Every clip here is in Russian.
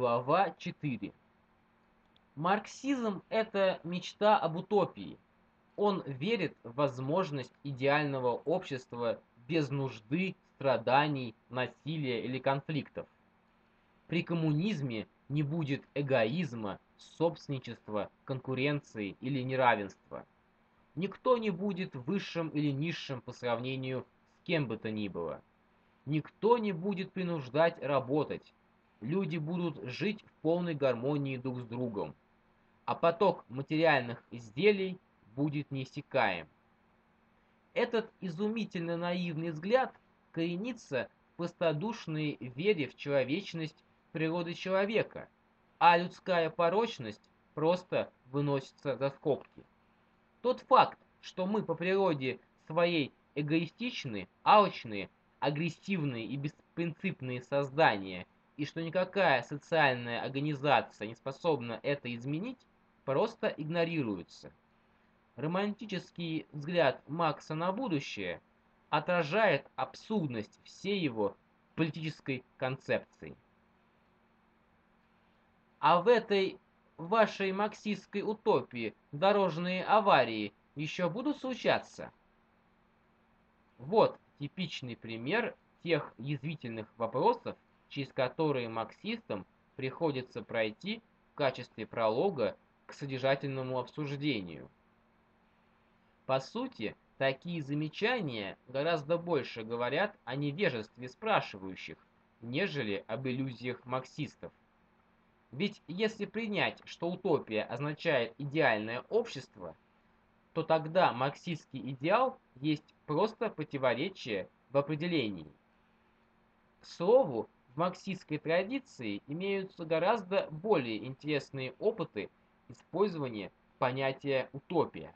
Глава 4. Марксизм – это мечта об утопии. Он верит в возможность идеального общества без нужды, страданий, насилия или конфликтов. При коммунизме не будет эгоизма, собственничества, конкуренции или неравенства. Никто не будет высшим или низшим по сравнению с кем бы то ни было. Никто не будет принуждать работать, люди будут жить в полной гармонии друг с другом, а поток материальных изделий будет неиссякаем. Этот изумительно наивный взгляд коренится в простодушной вере в человечность природы человека, а людская порочность просто выносится за скобки. Тот факт, что мы по природе своей эгоистичны, алчные, агрессивные и беспринципные создания – и что никакая социальная организация не способна это изменить, просто игнорируется. Романтический взгляд Макса на будущее отражает абсурдность всей его политической концепции. А в этой вашей марксистской утопии дорожные аварии еще будут случаться? Вот типичный пример тех язвительных вопросов, через которые марксистам приходится пройти в качестве пролога к содержательному обсуждению. По сути, такие замечания гораздо больше говорят о невежестве спрашивающих, нежели об иллюзиях марксистов. Ведь если принять, что утопия означает идеальное общество, то тогда марксистский идеал есть просто противоречие в определении. К слову, марксистской традиции имеются гораздо более интересные опыты использования понятия «утопия».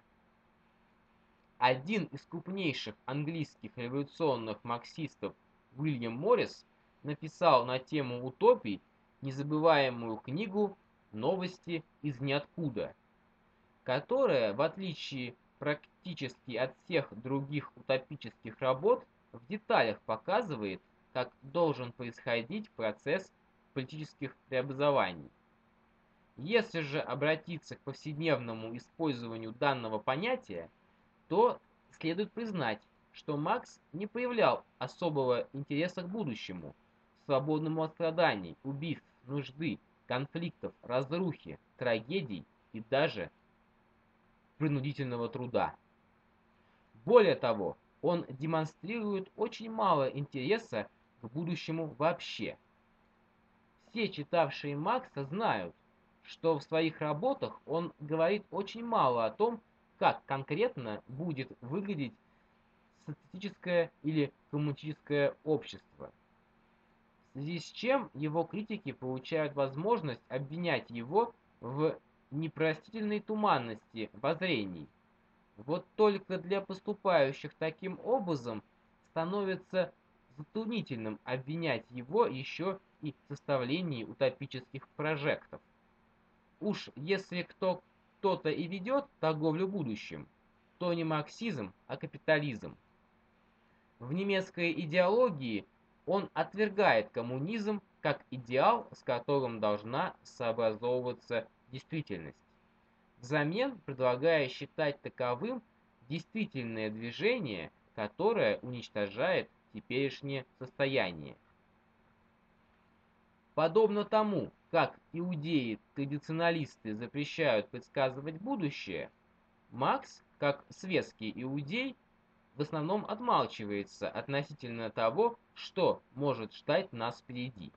Один из крупнейших английских революционных марксистов Уильям Моррис написал на тему утопий незабываемую книгу «Новости из ниоткуда», которая, в отличие практически от всех других утопических работ, в деталях показывает, как должен происходить процесс политических преобразований. Если же обратиться к повседневному использованию данного понятия, то следует признать, что Маркс не проявлял особого интереса к будущему, свободному от страданий, убийств, нужды, конфликтов, разрухи, трагедий и даже принудительного труда. Более того, он демонстрирует очень мало интереса будущему вообще. Все читавшие Макса знают, что в своих работах он говорит очень мало о том, как конкретно будет выглядеть социалистическое или коммунистическое общество. В связи с чем его критики получают возможность обвинять его в непростительной туманности воззрений. Вот только для поступающих таким образом становится затруднительным обвинять его еще и в составлении утопических прожектов. Уж если кто кто-то и ведет торговлю будущим, то не марксизм, а капитализм. В немецкой идеологии он отвергает коммунизм как идеал, с которым должна сообразовываться действительность, взамен предлагая считать таковым действительное движение, которое уничтожает теперешнее состояние. Подобно тому, как иудеи-традиционалисты запрещают предсказывать будущее, Макс, как светский иудей, в основном отмалчивается относительно того, что может ждать нас впереди.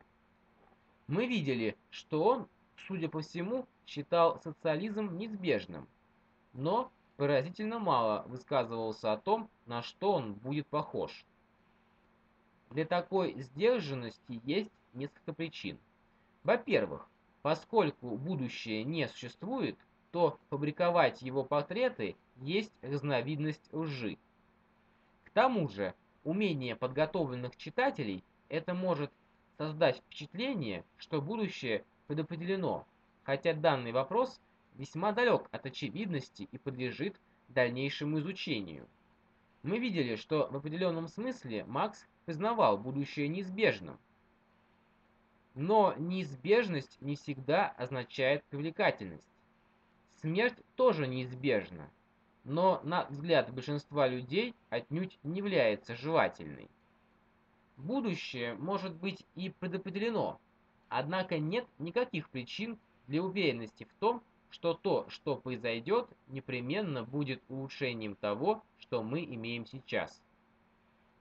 Мы видели, что он, судя по всему, считал социализм неизбежным, но поразительно мало высказывался о том, на что он будет похож. Для такой сдержанности есть несколько причин. Во-первых, поскольку будущее не существует, то фабриковать его портреты есть разновидность лжи. К тому же, умение подготовленных читателей это может создать впечатление, что будущее предопределено, хотя данный вопрос весьма далек от очевидности и подлежит дальнейшему изучению. Мы видели, что в определенном смысле Макс признавал будущее неизбежным. Но неизбежность не всегда означает привлекательность. Смерть тоже неизбежна, но на взгляд большинства людей отнюдь не является желательной. Будущее может быть и предопределено, однако нет никаких причин для уверенности в том, что то, что произойдет, непременно будет улучшением того, что мы имеем сейчас.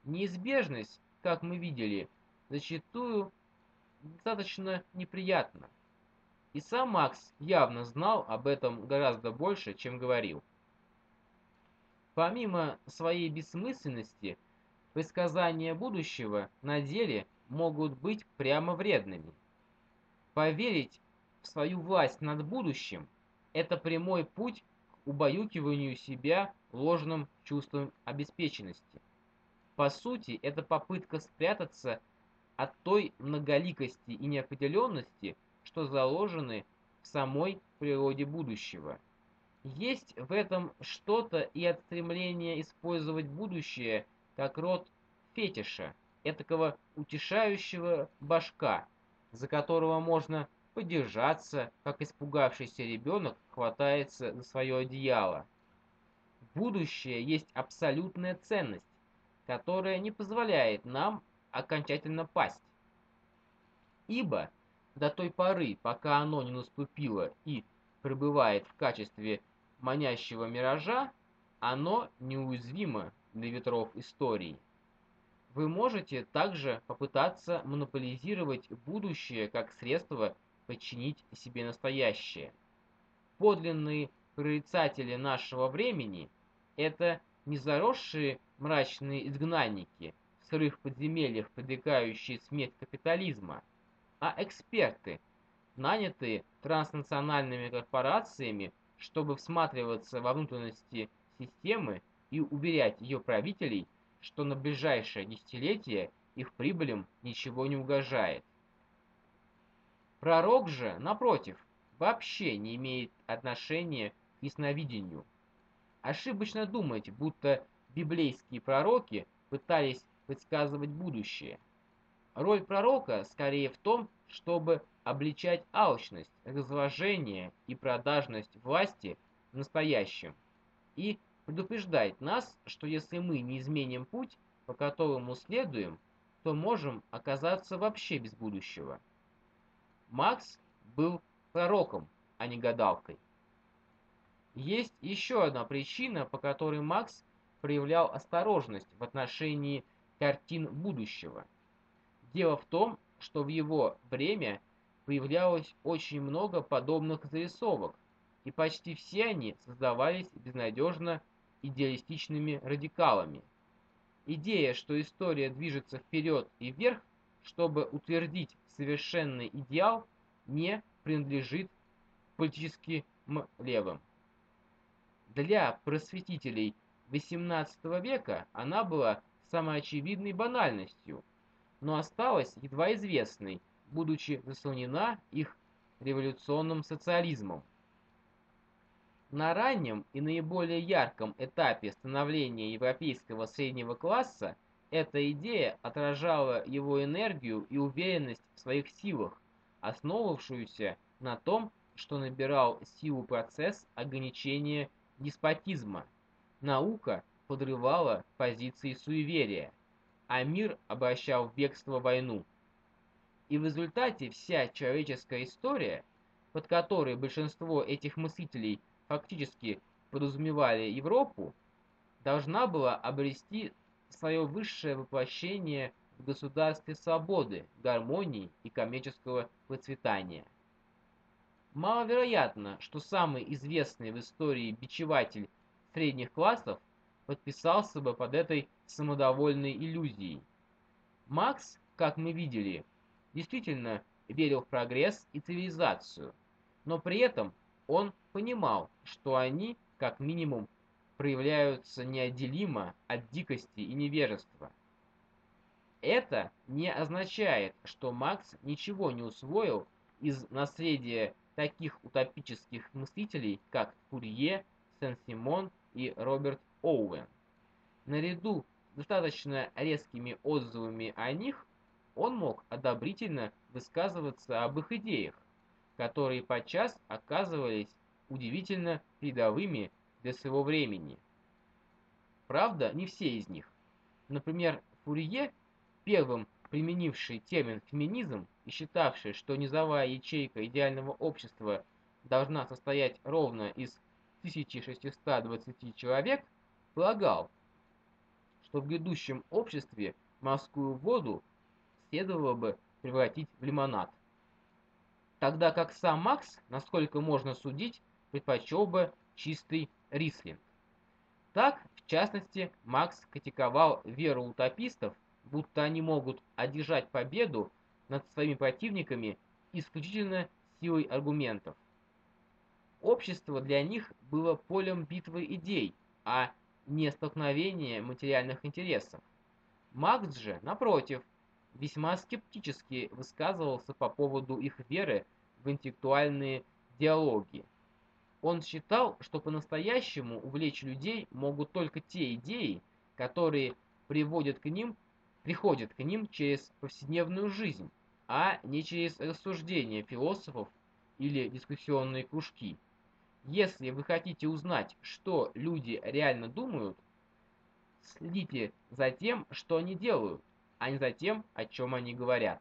Неизбежность, как мы видели, зачастую достаточно неприятна. И сам Макс явно знал об этом гораздо больше, чем говорил. Помимо своей бессмысленности, предсказания будущего на деле могут быть прямо вредными. Поверить в свою власть над будущим – это прямой путь к убаюкиванию себя ложным чувством обеспеченности. По сути, это попытка спрятаться от той многоликости и неопределенности, что заложены в самой природе будущего. Есть в этом что-то и от стремления использовать будущее как род фетиша, этакого утешающего башка, за которого можно подержаться, как испугавшийся ребенок хватается за свое одеяло. Будущее есть абсолютная ценность, которая не позволяет нам окончательно пасть. Ибо до той поры, пока оно не наступило и пребывает в качестве манящего миража, оно неуязвимо для ветров истории. Вы можете также попытаться монополизировать будущее как средство подчинить себе настоящее. Подлинные прорицатели нашего времени – это не заросшие мрачные изгнанники, в сырых подземельях предрекающие смерть капитализма, а эксперты, нанятые транснациональными корпорациями чтобы всматриваться во внутренности системы и уверять ее правителей, что на ближайшее десятилетие их прибылям ничего не угрожает. Пророк же, напротив, вообще не имеет отношения к ясновидению. Ошибочно думать, будто библейские пророки пытались предсказывать будущее. Роль пророка скорее в том, чтобы обличать алчность, разложение и продажность власти в настоящем и предупреждать нас, что если мы не изменим путь, по которому следуем, то можем оказаться вообще без будущего. Макс был пророком, а не гадалкой. Есть еще одна причина, по которой Макс проявлял осторожность в отношении картин будущего. Дело в том, что в его время появлялось очень много подобных зарисовок, и почти все они создавались безнадежно идеалистичными радикалами. Идея, что история движется вперед и вверх, чтобы утвердить совершенный идеал, не принадлежит политическим левым. Для просветителей XVIII века она была самой очевидной банальностью, но осталась едва известной будучи заслонена их революционным социализмом. На раннем и наиболее ярком этапе становления европейского среднего класса эта идея отражала его энергию и уверенность в своих силах, основывавшуюся на том, что набирал силу процесс ограничения деспотизма. Наука подрывала позиции суеверия, а мир обращал в бегство войну. И в результате вся человеческая история, под которой большинство этих мыслителей фактически подразумевали Европу, должна была обрести свое высшее воплощение в государстве свободы, гармонии и коммерческого процветания. Маловероятно, что самый известный в истории бичеватель средних классов подписался бы под этой самодовольной иллюзией. Макс, как мы видели, действительно верил в прогресс и цивилизацию, но при этом он понимал, что они, как минимум, проявляются неотделимо от дикости и невежества. Это не означает, что Макс ничего не усвоил из наследия таких утопических мыслителей, как Фурье, Сен-Симон и Роберт Оуэн. Наряду с достаточно резкими отзывами о них, он мог одобрительно высказываться об их идеях, которые подчас оказывались удивительно передовыми для своего времени. Правда, не все из них. Например, Фурье, первым применивший термин «феминизм» и считавший, что низовая ячейка идеального общества должна состоять ровно из 1620 человек, полагал, что в грядущем обществе морскую воду следовало бы превратить в лимонад. Тогда как сам Макс, насколько можно судить, предпочел бы чистый рислинг. Так, в частности, Макс критиковал веру утопистов, будто они могут одержать победу над своими противниками исключительно силой аргументов. Общество для них было полем битвы идей, а не столкновения материальных интересов. Макс же, напротив, весьма скептически высказывался по поводу их веры в интеллектуальные диалоги. Он считал, что по-настоящему увлечь людей могут только те идеи, которые приводят к ним, приходят к ним через повседневную жизнь, а не через рассуждения философов или дискуссионные кружки. Если вы хотите узнать, что люди реально думают, следите за тем, что они делают, а не за тем, о чем они говорят.